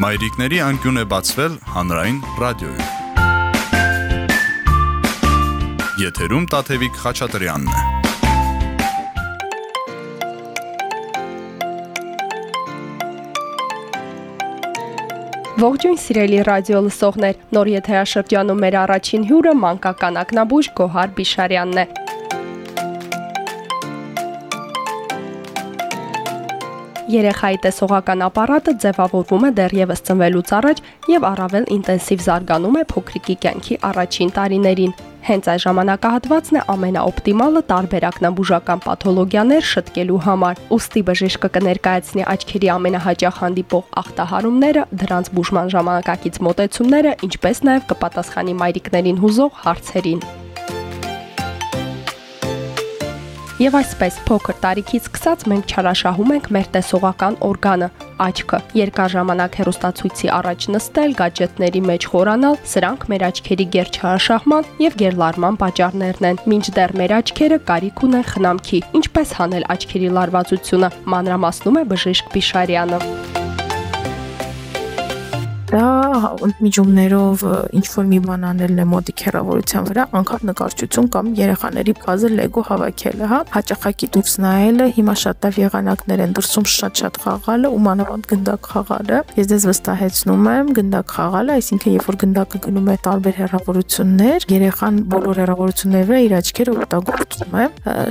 Մայրիկների անկյուն է բացվել հանրային ռադիոյում։ Եթերում Տաթևիկ Խաչատրյանն է։ Ողջույն սիրելի ռադիո լսողներ, նոր եթերաշրջանում մեր առաջին հյուրը մանկական ակնաբույժ Գոհար Բիշարյանն է։ Երեխայի տեսողական ապարատը ձևավորվում է դեռևս ծնվելուց առաջ եւ առավել ինտենսիվ զարգանում է փոքրիկի կյանքի առաջին տարիներին։ Հենց այս ժամանակահատվածն է ամենաօպտիմալը տարբերակնաբուժական պաթոլոգիաներ շտկելու համար։ Ոստի բժիշկը կներկայացնի աչքերի ամենահաճախ հանդիպող ախտահարումները, դրանց բուժման ժամանակակից մոտեցումները, ինչպես նաև կպատասխանի մայրիկներին հուզող հարցերին։ Եվ այսպես փոքր տարիքից սկսած մենք չարաշահում ենք մեր տեսողական օրգանը՝ աչքը։ Երկար ժամանակ հերոստացույցի առաջ նստել, գadgetների մեջ խորանալ, սրանք մեր աչքերի գերչարաշահման եւ գերլարման պատճառներն են։ Մինչդեռ մեր աչքերը կարիք ունեն խնամքի։ Ինչպես հանել աչքերի լարվածությունը, մանրամասնում է բժիշկ Բիշարյանը դա միջումներով ինչ որ մի բան անելն է մոտիկ հեռավորության վրա, անկապ նկարչություն կամ երեխաների puzzle Lego հավաքելը, հա, հաճախակի դուրս նայելը, հիմա շատ լավ եղանակներ են դրսում շատ-շատ խաղալը ու մանավանդ գնդակ խաղալը։ Ես դες վստահեցնում եմ գնդակ խաղալը, այսինքն երբ որ գնդակը գնում է տարբեր հեռավորություններ, երեխան բոլոր հեռավորությունների վրա իր աչքերը օգտագործում է։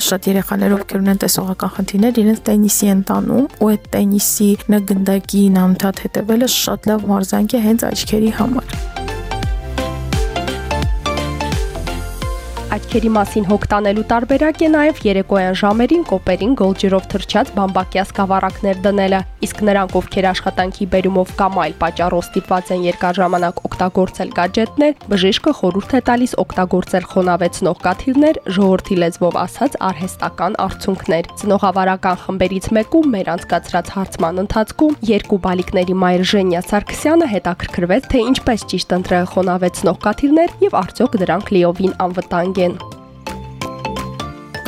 Շատ երեխաներ ովքեր ունեն տեսողական խնդիրներ, իրենց տենիսի են տանում ու այդ տենիսի նա գնդակի նամթաթ հետևելը շատ լավ մարզանք է հենց աչքերի համար։ Աչքերի մասին հոգ տանելու տարբերակ է նաև երեկոյան ժամերին կոպերին գոլջերով թրջած բամբակյա սկավառակներ դնելը, իսկ նրանք, ովքեր աշխատանքի բերումով կամ այլ պատճառով ստիպված են երկար ժամանակ օգտագործել գadgetներ, բժիշկը խորհուրդ է տալիս օգտագործել խոնավեցնող կաթիլներ, ժողովրդի լեզվով ասած արհեստական արդյունքներ։ Ծնողավարական խմբերից մեկում մեր անցկացրած հարցման ընթացքում երկու բալիկների մայր Ժենյա Սարգսյանը հետաքրքրվեց, թե ինչպես ճիշտ ընտրել խոնավեցնող կաթիլներ եւ արդյոք դրանք լիովին անվտանգ են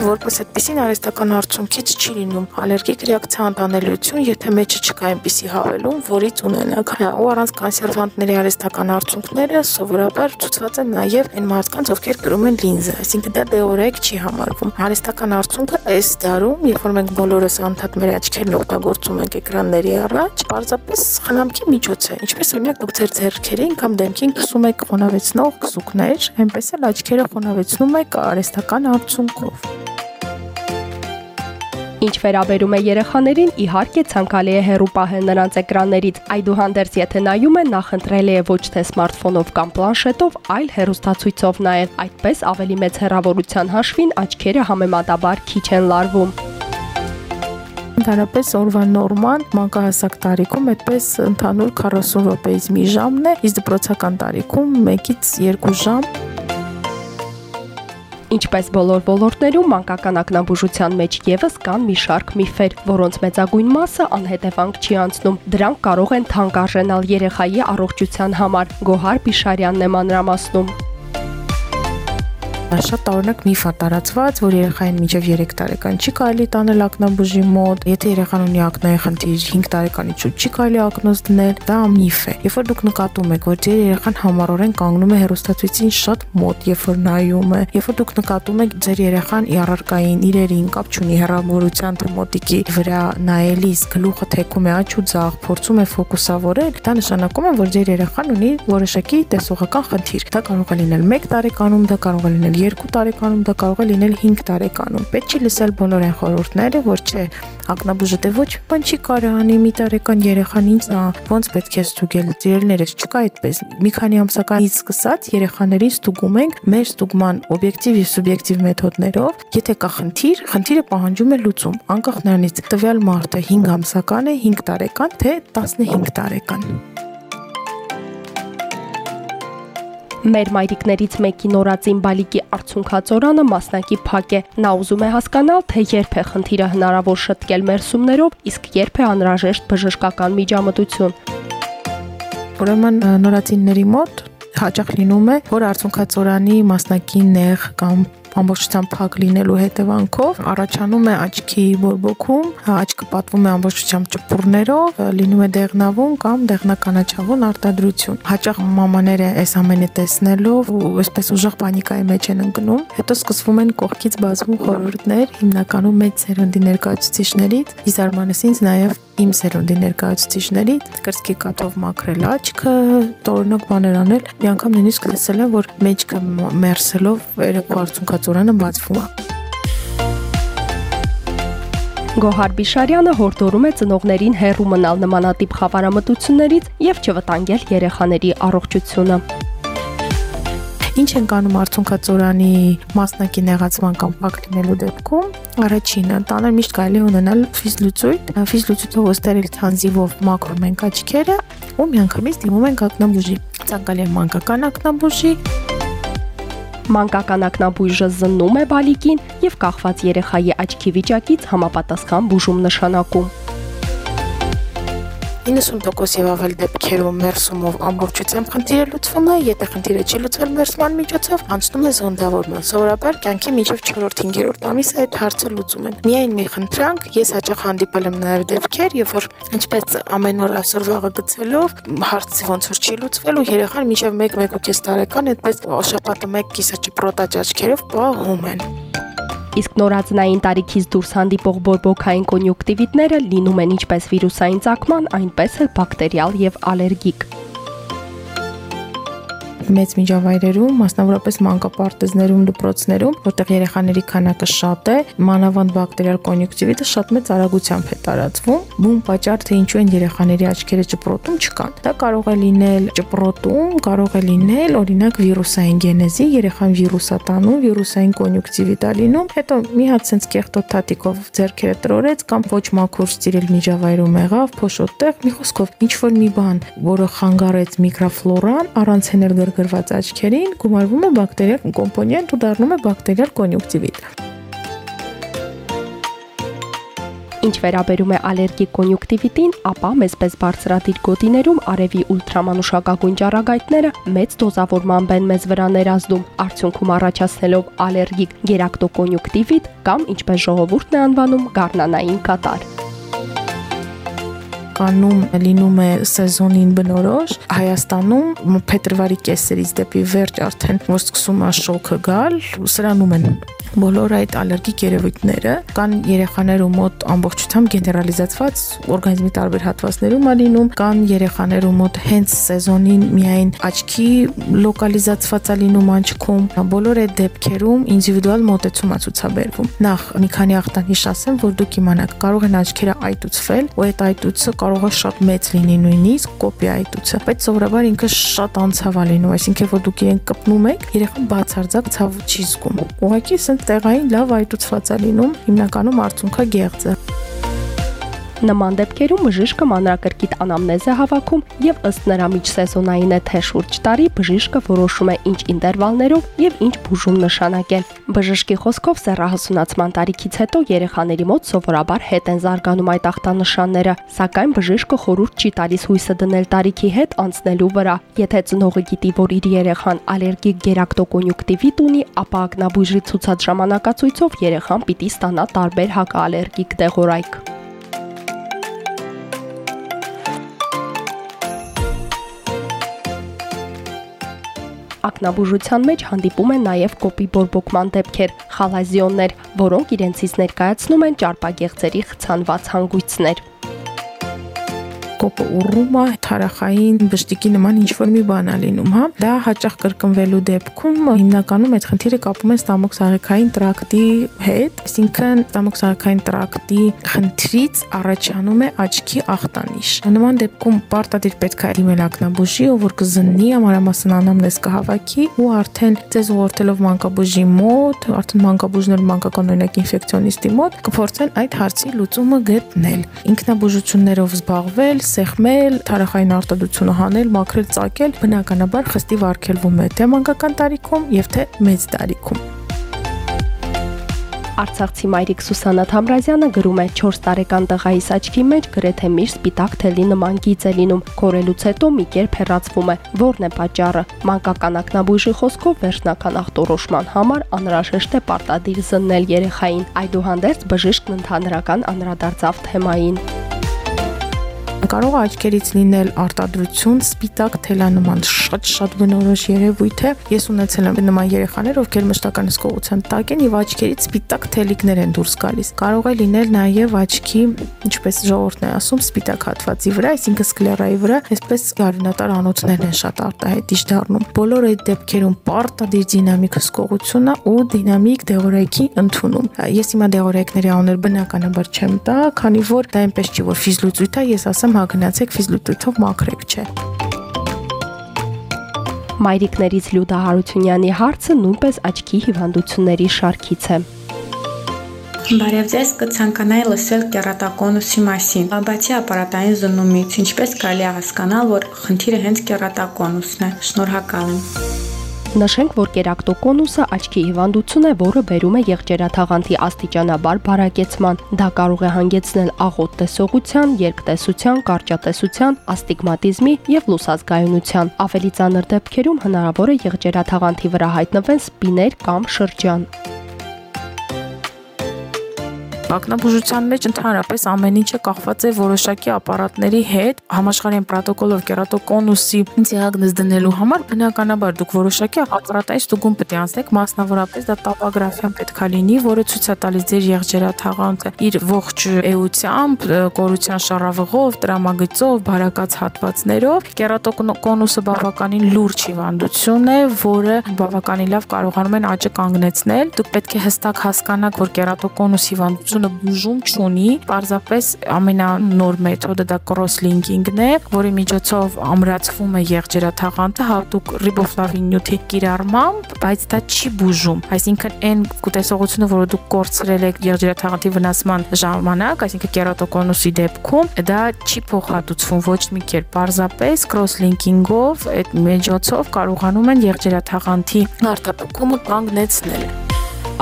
որպես այդպեսին արհեստական արդյունքից չի լինում ալերգիկ ռեակցիա անտանելիություն, եթե մեջը չկա այնպիսի հավելում, որից ունենակ։ Ու առանց կոնսերվանտների արհեստական արդյունքները սովորաբար ցուցված են նաև այն մարդկանց, ովքեր կրում են լինզը, այսինքն դա դեորեկ չի համարվում։ Արհեստական արդյունքը այս դարում, երբ որ մենք բոլորս անդադ մեր աչքերն օգտագործում ենք էկրանների առաջ, պարզապես խնամքի միջոց է։ Ինչպես օրինակ դուք ձեր ձեռքերին կամ դեմքին կսում եք խոնավեցնող քսուկներ, այնպես էլ աչքերը խոնավեցնում եք արհեստական արդյունքով։ Ինչ վերաբերում է երեխաներին, իհարկե ցանկալի է հեռու պահել նրանց էկրաններից։ Այդուհանդերձ, եթե նայում են, նախընտրելի է ոչ թե սմարթֆոնով կամ պլանշետով, այլ հեռուստացույցով նայել։ Այդպես ավելի մեծ հեռավորության հաշվին աչքերը համեմատաբար քիչ են լարվում ընդհանրապես օրվա նորման մանկահասակ տարիքում այդպես ընդհանուր 40 րոպեից մի ժամն է, իսկ դպրոցական տարիքում 1-ից 2 ժամ Ինչպես բոլոր ոլորտներում, մանկական ակնաբուժության մեջ եւս կան մի շարք միֆեր, որոնց մեծագույն մասը անհետևանք չի անցնում։ Դրանք կարող են թանկ արժենալ երեխայի առողջության համար։ Գոհար Բիշարյանն է մանրամասնում շատ տարօրինակ միֆ է տարածված, որ երեխային միջև 3 տարեկան չի կարելի տանել ակնաբուժի մոտ, եթե երեխան ունի ակնայի խնդիր 5 տարեկանից շուտ չի կարելի ակնոց դնել, դա միֆ է։ Երբ որ դուք նկատում եք, որ ձեր երեխան համառորեն կանգնում է հերոստատվիցին շատ մոտ, երբ որ նայում է, երբ որ դուք նկատում եք ձեր երեխան իարարկային իրերին կապ չունի հեռավորության թեմատիկի վրա նայելիս գլուխը թեքում է աչ ու ձախ, փորձում է ֆոկուսավորել, դա նշանակում է, որ ձեր երեխան ունի որոշակի տեսողական խնդիր։ Դա կարող է լինել 1 տարեկանում, դա կարող է լինել 2 տարեկանում, դա կարող է լինել 5 տարեկանում։ Պետք չի լսել բոլոր այն խորհուրդները, որ չէ, ակնաբուժը դե ոչ բան չի կարող անի մի տարեկան երեխան ինձ ոնց պետք է ստուգել ծիրելներս չկա այդպես մի քանի ամսականից սկսած երեխաներին ստուգում ենք մեր ստուգման օբյեկտիվ եւ սուբյեկտիվ մեթոդներով եթե կա խնդիր խնդիրը պահանջում է լուծում անկախ նրանից տվյալ մարդը 5 ամսական է 5 տարեկան թե 15 տարեկան Մեր մայրիկներից մեկի նորածին բալիկի արցունքածորանը մասնակի փակ է։ Նա ուզում է հասկանալ, թե երբ է խնդիրը հնարավոր շտկել մեր սումներով, իսկ երբ է անհրաժեշտ բժշկական միջամտություն։ Ուրեմն նորածինների մոտ հաճախ լինում է, որ արցունքածորանի մասնակի նեղ կամ ամբողջությամբ փակ լինելու հետևանքով առաջանում է աչքի բորբոքում, աչքը պատվում է ամբողջությամբ ճպուրներով, լինում է դեղնավուն կամ դեղնականաչավուն արտադրություն։ Հաճախ մամաները այս ամենը տեսնելով այսպես ուժեղ պանիկայի մեջ են ընկնում, հետո սկսվում են կողքից բացվում խորհուրդներ, հիմնականում մեծ սերնդի ներկայացուցիչներից, իզարմանես ինձ նաև իմ սերունդի ներկայացուցիչների կրծքի կաթով մաքրել աչքը, տորնոկ բաներ անել։ Մի անգամ նույնիսկ լսել եմ, որ մեջքը մերսելով երեկո արցունքածորանը բացվում է։ Գոհար Բիշարյանը հորդորում է ծնողներին հեռու մնալ նմանատիպ խավարամտություններից եւ չվտանգել երեխաների առողջությունը։ Ինչ են կանում արցունքածորանի մասնակի նեղացման կամ փակ լինելու դեպքում։ Առաջինը, տանել միշտ կարելի ունենալ ֆիզլուծույթ, ֆիզլուծույթով ոստերել ցանզիվով մաքրում ենք աչքերը ու միանգամից դիմում ենք ակնաբուժի։ Ցանկալի է մանկական ակնաբուժի, Մանկական ակնաբույժը զննում է բալիկին եւ կախված երեխայի աչքի վիճակից համապատասխան բուժում նշանակում։ 90% եւ ավել դեպքերում մերսումով ամբողջությամբ խնդիրը լուծվում է, եթե խնդիրը չի լուծվել մերսման միջոցով, անցնում է զոնդավորման։ Սովորաբար կյանքի միջև 4-5-րդ ամիսը այդ հարցը լուծում են։ Միայն մի խնդրանք, ես հաճախ հանդիպել եմ նաեւ դեպքեր, երբ որ ինչպես ամեն օր այսօր վաղը գցելով հարցը ոնց որ չի լուծվել ու երեխան միջև 1-1.5 տարեկան այդպես շաբաթը 1 կիսա ճպրոտաճ աչքերով պահում են։ Իսկ նորածնային տարիքից դուրս հանդիպող բորբոքային կոնյունկտիվիտները լինում են ինչպես վիրուսային ցակման, այնպես էլ բակտերիալ եւ ալերգիկ մեծ միջավայրերում, մասնավորապես մանկապարտեզներում, դպրոցներում, որտեղ երեխաների քանակը շատ է, մանավանդ բակտերիալ կոնյունկտիվիտը շատ մեծ արագությամբ է տարածվում։ Բուն պատճառ թե ինչու են երեխաների աչքերը ճպրոտում չկան։ Դա կարող է լինել ճպրոտում, կարող է լինել օրինակ վիրուսային գենեզի, երեխան վիրուսա տանում, վիրուսային կոնյունկտիվիտա լինում, հետո մի հատ sense կեղտոտ թաթիկով ձեռքերը տրորեց կամ ոչ մաքուր ստիրել միջավայրում եղավ, փոշոտեղ, մի խոսքով ինչ որ մի բան, որը խանգարեց միկրոֆլորան, առանց հենել գրգռված աչքերին գումարվում է բակտերիալ կոմպոնենտ ու դառնում է բակտերիալ կոնյունկտիվիտ։ Ինչ վերաբերում է ալերգիկ կոնյունկտիվիտին, ապա մեծպես բարձրադիր գոտիներում արևի ուլտրամանուշակագույն ճառագայթները մեծ դոզավորմամբ են մեզ վրա ներազդում, արդյունքում առաջացնելով ալերգիկ գերակտոկոնյունկտիվիտ կամ ինչպես ժողովուրդն է անվանում գառնանային կատար Իրականում լինում է սեզոնին բնորոշ։ Հայաստանում փետրվարի կեսերից դեպի վերջ արդեն որ սկսում է շոկը գալ, սրանում են բոլոր այդ ալերգիկ երևույթները կան երեխաներու մոտ ամբողջությամբ գեներալիզացված օրգանիզմի տարբեր հատվածներում է լինում, կան երեխաներու մոտ հենց սեզոնին միայն աչքի լոկալիզացված է լինում անչքում, բոլոր այդ դեպքերում ինդիվիդուալ մոտեցում է ցուցաբերվում։ Նախ մի քանի ախտանիշ ասեմ, որ դուք իմանաք, կարող են աչքերը այտուցվել, ու այդ այտուցը կարող է շատ մեծ լինի նույնիսկ կոպի այտուցը, բայց սովորաբար ինքը շատ անցավ է լինում, այսինքն որ դուք իրեն կպնում եք, երեխան բացարձակ ցավ չի զգում։ Ուղղակի ասեն տեղային լավ այտուցված է լինում, հիմնականում արցունքը գեղձը։ Նման դեպքերում բժիշկը մանրակրկիտ անամնեզ է հավաքում եւ ըստ նրա միջսեզոնային է թե շուրջ տարի բժիշկը որոշում է ինչ ինտերվալներով եւ ինչ բուժում նշանակել։ Բժշկի խոսքով սեռահասունացման տարիքից հետո երեխաների մոտ սովորաբար հետ են զարգանում այդ ախտանշանները, սակայն բժիշկը խորհուրդ չի տալիս հույսը դնել տարիքի հետ անցնելու վրա։ Եթե ծնողը գիտի, որ իր երեխան ալերգիկ գերակտոկոնյունկտիվիտ ունի, ապա ակնաբույժի ցուցած ժամանակացույցով երեխան պիտի ստանա տարբեր հակաալերգիկ դեղորայք։ Ակնաբուժության մեջ հանդիպում են նաև կոպի բորբոքման դեպքեր, խալազիոններ, որոնք իրենցից ներկայացնում են ճարպագեղձերի խցանված հանգույցներ կոպը ուռում է, թարախային բշտիկի նման ինչ որ մի բան է լինում, հա։ Դա հաճախ կրկնվելու դեպքում հիմնականում այդ խնդիրը կապում են ստամոքսաղեքային տրակտի հետ, այսինքն ստամոքսաղեքային տրակտի խնդրից առաջանում է աչքի ախտանիշ։ Նման դեպքում պարտադիր պետք է դիմել ակնաբուժի, ով որ կզննի ամառամասն անամնես կհավաքի ու արդեն ցեզ ուղղորդելով մանկաբուժի մոտ, արդեն մանկաբուժներ մանկական օրինակ ինֆեկցիոնիստի մոտ կփորձեն այդ հարցի լուծումը գտնել։ Ինքնաբուժություններով զբաղվել, սեղմել, թարախային արտադրությունը հանել, մաքրել, ծակել, բնականաբար խստի վարկելվում է թե մանկական տարիքում եւ թե մեծ տարիքում։ Արցախցի մայրիկ Սուսանա Թամրազյանը գրում է. 4 տարեկան տղայիս աչքի մեջ գրեթե միշտ սպիտակ թելի նման գիծ է լինում։ Կորելուց հետո մի կերպ հեռացվում է։ Որն է պատճառը։ Մանկական ակնաբույժի խոսքով վերջնական ախտորոշման համար անհրաժեշտ է պարտադիր զննել երեխային։ Այդուհանդերձ բժիշկն ընդհանրական անդրադարձավ թեմային կարող է աչքերից լինել արտադրություն, սպիտակ թելանման շատ-շատ բնորոշ երևույթ է։ Ես ունեցել եմ նման երեխաներ, ովքեր մշտական հսկողության տակ են եւ աչքերից սպիտակ թելիկներ են դուրս գալիս։ Կարող է լինել նաեւ աչքի, ինչպես ժողովուրդն է ասում, սպիտակ հատվածի վրա, այսինքն սկլերայի վրա, այսպես գարունատար անոթներն են շատ արտահայտիչ դառնում։ Բոլոր այդ դեպքերում պարտադիր դինամիկ հսկողությունը ու դինամիկ դեղորայքի ընդունում։ Ես հիմա դեղորայքների անուններ բնականաբար չեմ տա, քանի որ դա այնպես չի, որ ֆիզլուծույթ է, ես ասեմ հա գնացեք ֆիզլուծույթով մաքրեք, չէ։ Մայրիկներից Լյուդա Հարությունյանի հարցը նույնպես աչքի հիվանդությունների շարքից է։ Բարև ձեզ, կցանկանայի լսել կերատակոնուսի մասին։ Բացի ապարատային զննումից, ինչպես կարելի է հասկանալ, որ խնդիրը հենց կերատակոնուսն է։ Շնորհակալ եմ։ Նշենք, որ կերակտոկոնուսը աչքի հիվանդություն է, որը բերում է եղջերաթաղանթի աստիճանաբար բարակեցման։ Դա կարող է հանգեցնել աղոտ տեսողության, երկտեսության, կարճատեսության, աստիգմատիզմի եւ լուսազգայունության։ Ավելի ծանր դեպքերում հնարավոր է եղջերաթաղանթի վրա հայտնվեն սպիներ կամ շրջան։ Ակնաբուժության մեջ ընդհանրապես ամեն ինչը կախված է որոշակի ապարատների հետ։ Համաշխարհային պրոտոկոլով կերատոկոնուսի դիագնոզ դնելու համար բնականաբար դուք որոշակի ապարատային ստուգում պետք է անցնեք, մասնավորապես դա տոպոգրաֆիան պետք է լինի, որը ցույց է տալիս ձեր եղջերաթաղանթը իր ողջ էությամբ, կորության շարավղով, տրամագծով, բարակած հատվածներով։ Կերատոկոնուսը բավականին լուրջ հիվանդություն է, որը բավականին լավ կարողանում են աճը կանգնեցնել։ Դուք պետք է հստակ հասկանաք, որ կերատոկոնուս հիվանդություն բուժում չունի, պարզապես ամենանոր մեթոդը դա cross-linking-ն է, որի միջոցով ամրացվում է եղջերաթաղանթը հատուկ ռիբոֆլավին նյութի կիրառմամբ, բայց դա չի բուժում։ Այսինքն այն կուտեսողությունը, որը դուք կորցրել եք եղջերաթաղանթի վնասման ժամանակ, այսինքն կերատոկոնուսի դեպքում, դա չի փոխհատուցվում ոչ մի կերպ, պարզապես cross-linking-ով այդ միջոցով կարողանում են եղջերաթաղանթի արտապակումը կանգնեցնել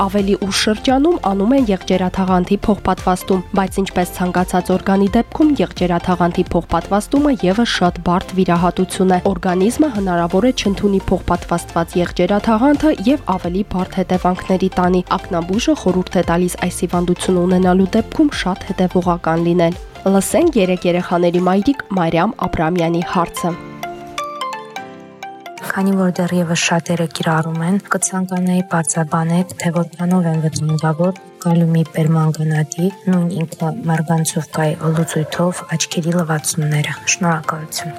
ավելի ուշ շրջանում անում են եղջերաթաղանթի փոխպատվաստում, բայց ինչպես ցանկացած օրգանի դեպքում եղջերաթաղանթի փոխպատվաստումը եւս շատ բարդ վիրահատություն է։ Օրգանիզմը հնարավոր է չընդունի փոխպատվաստված եղջերաթաղանթը եւ ավելի բարդ հետևանքների տանի։ Ակնաբույժը խորհուրդ է տալիս այս հիվանդությունը ունենալու դեպքում շատ հետևողական լինել։ Լսենք երեք երեխաների մայրիկ Մարիամ Աբրամյանի հարցը քանի որ դեռևս շատերը կիրառում են, կցանկանայի բացաբանել, թե որքանով են վտանգավոր կալումի պերմանգանատի, նույն ինքը մարգանցովկայի լուծույթով աչքերի լվացումները։ Շնորհակալություն։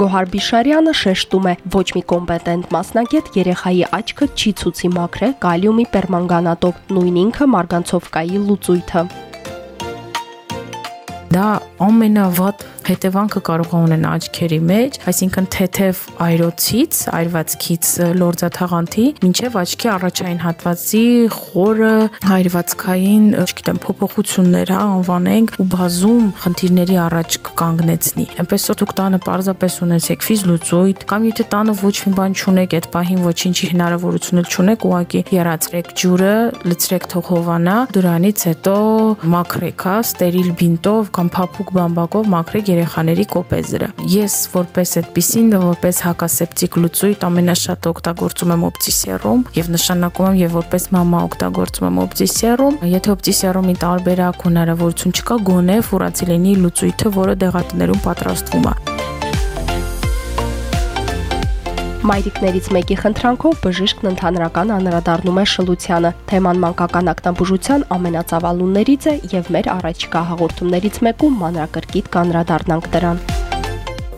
Գոհար Բիշարյանը շեշտում է, ոչ մի կոմպետենտ մասնագետ երեխայի աչքը չի ցուցի մաքրել կալիումի պերմանգանատով, նույն ինքը մարգանցովկայի լուծույթը։ Դա ամենավատ հետևանքը կարող է ունենալ աչքերի մեջ, այսինքն թեթև այրոցից, այրվածքից լորձաթաղանթի, մինչև աչքի առաջային հատվածի խորը այրվածքային, չգիտեմ, փոփոխություններ, հա, անվանենք ու բազում խնդիրների առաջ կանգնեցնի։ Էնպես որ դուք տանը պարզապես ունեցեք ֆիզլուծույթ կամ եթե տանը ոչ մի բան չունեք, այդ պահին ոչինչի հնարավորություն չունեք, ուղակի երացրեք ջուրը, լցրեք թող հովանա, դրանից հետո մաքրեք, հա, ստերիլ բինտով կամ փափուկ բամբակով մաքրեք երեխաների կոպեզրը։ Ես որպես այդպեսին, որպես հակասեպտիկ լուծույթ ամենաշատ օգտագործում եմ օպտիսերում եւ նշանակում եմ եւ որպես մամա օգտագործում եմ օպտիսերում։ Եթե օպտիսերումի տարբերակ հնարավորություն չկա, գոնե ֆուրացիլինի լուծույթը, որը դեղատներում պատրաստվում է։ Մայրիկներից մեկի խնդրանքով բժիշկն ընդհանրական անդրադառնում է շլությանը։ Թեման մանկական ակնաբուժության ամենածավալուններից է եւ մեր առաջիկա հաղորդումներից մեկում մանրակրկիտ կանդրադառնանք դրան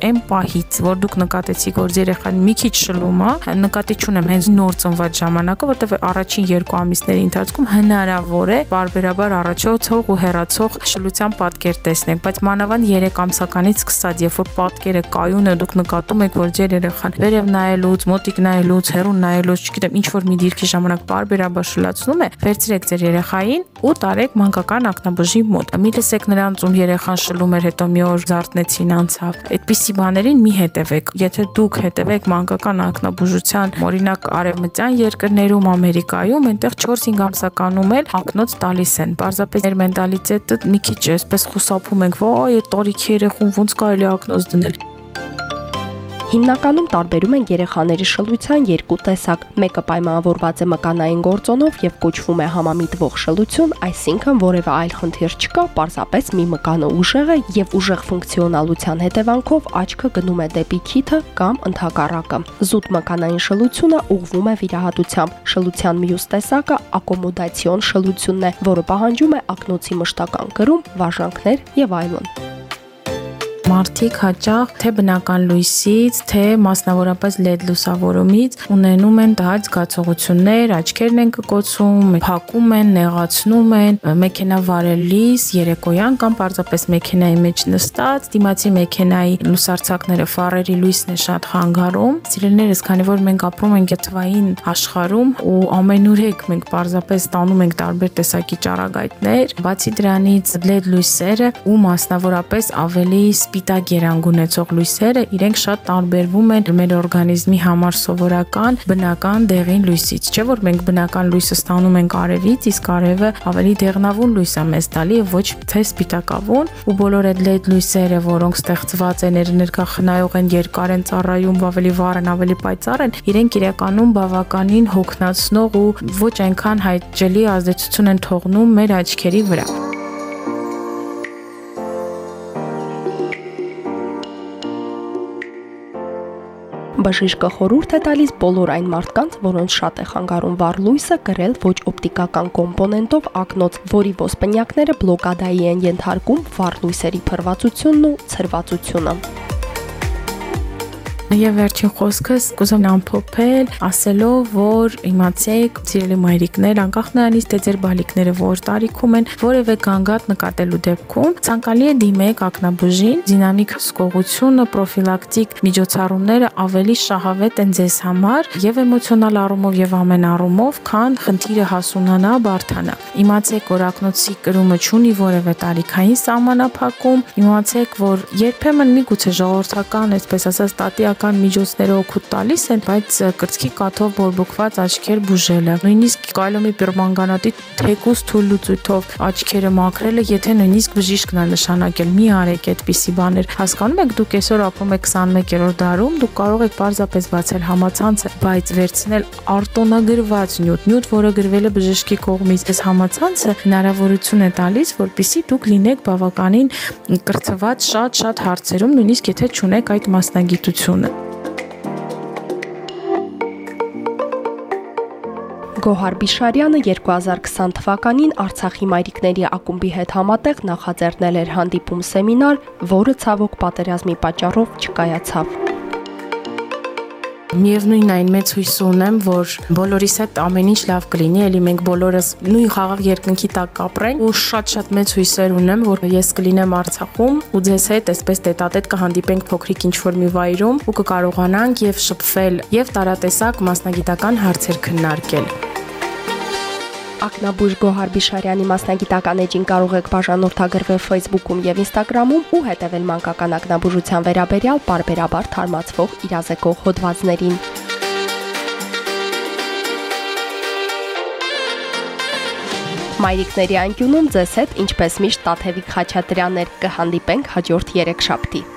այն պահից, որ դուք նկատեցիք, որ երեխան մի քիչ շլում է, նկատի չունեմ հենց նոր ծնված ժամանակը, որտեղ առաջին 2 ամիսների ընթացքում հնարավոր է բարբերաբար առաջացող ու հեռացող շլության պատկեր տեսնենք, բայց մանավանդ 3 ամսականից սկսած, երբ որ պատկերը կայուն է, դուք նկատում եք, որ ձեր երեխան վերև նայելուց, մոտիկ նայելուց, հեռուն նայելուց, չգիտեմ, ինչ որ մի դիրքի ժամանակ բարբերաբար շլացնում է, վերցրեք ձեր երեխային ու տարեք մանկական ակնաբուժի մոտ։ Մի լսեք նրանց ում երեխան շլում էր, հետո մի օր զարթնեցին անցավ։ Այդպիսի այդպիսի բաներին մի հետևեք։ Եթե դուք հետևեք մանկական ակնաբուժության, օրինակ արևմտյան երկրներում, Ամերիկայում, այնտեղ 4-5 ամսականում էլ ակնոց տալիս են։ Պարզապես մեր մենտալիտետը մի քիչ էսպես խուսափում ենք, ոայ, այդ տարիքի երեխուն ոնց կարելի ակնոց դնել։ Հիմնականում տարբերում են երեխաների շլության երկու տեսակ։ Մեկը պայմանավորված է մկանային գործոնով եւ կոչվում է համամիտվող շլություն, այսինքն որևէ այլ խնդիր չկա, պարզապես մի մկանը ուժեղ է եւ ուժեղ ֆունկցիոնալության հետևանքով աչքը գնում է դեպի քիթը կամ ընդհակառակը։ Զուտ մկանային շլությունը ուղղվում է վիրահատությամբ։ Շլության մյուս տեսակը ակոմոդացիոն շլությունն է, որը պահանջում է ակնոցի մշտական կրում, վարժանքներ եւ այլն մարդիկ հաճախ թե բնական լույսից, թե մասնավորապես LED լուսավորումից ունենում են տհաճ զգացողություններ, աչքերն են կկոցում, փակում են, նեղացնում են, մեքենա վարելիս, երեկոյան կամ պարզապես մեքենայի մեջ նստած, դիմացի մեքենայի լուսարցակները ֆարերի լույսն է շատ խանգարում։ Սիրելիներս, քանի որ մենք ապրում ենք թվային աշխարհում ու ամենուրեք մենք պարզապես տանում ենք տարբեր տեսակի ճառագայթներ, բացի դրանից LED լույսերը ու մասնավորապես ավելի սպի սպիտակ երանգ ունեցող լույսերը իրենք շատ տարբերվում են մեր օրգանիզմի համար սովորական բնական դեղին լույսից։ Չէ՞ որ մենք բնական լույսը ստանում ենք արևից, իսկ արևը ավելի դեղնավուն լույս է մեզ տալի եւ ոչ թե սպիտակավուն, ու բոլոր այդ LED լույսերը, որոնք ստեղծված են ներկա խնայող են, երկար են ծառայում, ավելի վառ են, ավելի պայծառ են, իրենք իրականում բավականին հոգնածնող ու ոչ այնքան հայտնի ազդեցություն են թողնում մեր աչքերի վրա։ Բժիշկը խորհուրդ է տալիս բոլոր այն մարդկանց, որոնց շատ է խանգարում վառ լույսը, գրել ոչ օպտիկական կոմպոնենտով ակնոց, որի ոսպնյակները բլոկադայի են ենթարկում վառ լույսերի փրվածությունն ու ցրվածությունը։ Եվ վերջին խոսքս կուզեմ ամփոփել, ասելով, որ իմացեք, սիրելի մայրիկներ, անկախ նրանից թե ձեր բալիկները որ տարիքում են, որևէ գանգատ նկատելու դեպքում ցանկալի է դիմեք ակնաբուժին, դինամիկ հսկողությունը, պրոֆիլակտիկ միջոցառումները ավելի շահավետ են ձեզ համար եւ էմոցիոնալ առումով եւ ամեն առումով, քան խնդիրը հասունանա, բարթանա։ Իմացեք, որ ակնոցի կրումը չունի որևէ տարիքային սահմանափակում, իմացեք, որ երբեմն միգուցե ժողովրդական, այսպես ասած, տատիակ բժշկական միջոցները օգուտ տալիս են, բայց կրծքի կաթով բորբոքված աչքեր բուժելը, նույնիսկ կալոմի պերմանգանատի թեկուս թույլ լուծույթով աչքերը մաքրելը, եթե նույնիսկ բժիշկն է նշանակել, մի արեք այդպիսի բաներ։ Հասկանում եք, դուք այսօր ապրում եք 21-րդ դարում, դուք կարող եք պարզապես բացել համացանցը, բայց վերցնել արտոնագրված նյութ, նյութ, որը գրվել է բժշկի կողմից, այս համացանցը հնարավորություն է տալիս, որpիսի դուք լինեք բավականին կրթված շատ-շատ հարցերում, նույնիսկ եթե չունեք այդ մասնագիտությունը։ Գոհար Բիշարյանը 2020 թվականին Արցախի մայրիկների ակումբի հետ համատեղ նախաձեռնել էր հանդիպում սեմինար, որը ցավոք պատերազմի պատճառով չկայացավ։ Միևնույն այն մեծ հույս ունեմ, որ բոլորիս հետ ամեն ինչ լավ կլինի, ելի մենք բոլորս նույն խաղաղ երկնքի տակ կապրենք ու շատ-շատ մեծ հույսեր ունեմ, որ ես կլինեմ Արցախում ու ձեզ հետ այսպես տետատետ կհանդիպենք փոքրիկ ինչ-որ մի վայրում ու կկարողանանք եւ շփվել եւ տարատեսակ մասնագիտական հարցեր քննարկել։ Ակնաբույժ Գոհար Բիշարյանի մասնագիտական էջին կարող եք բաժանորդագրվել Facebook-ում եւ Instagram-ում ու հետեւել մանկական ակնաբուժության վերաբերյալ բարբերաբար թարմացվող իրազեկող հոդվածներին։ Մայրիկների անկյունում ձեզ հետ ինչպես միշտ Տաթևիկ Խաչատրյաններ կհանդիպենք հաջորդ 3 շաբթի։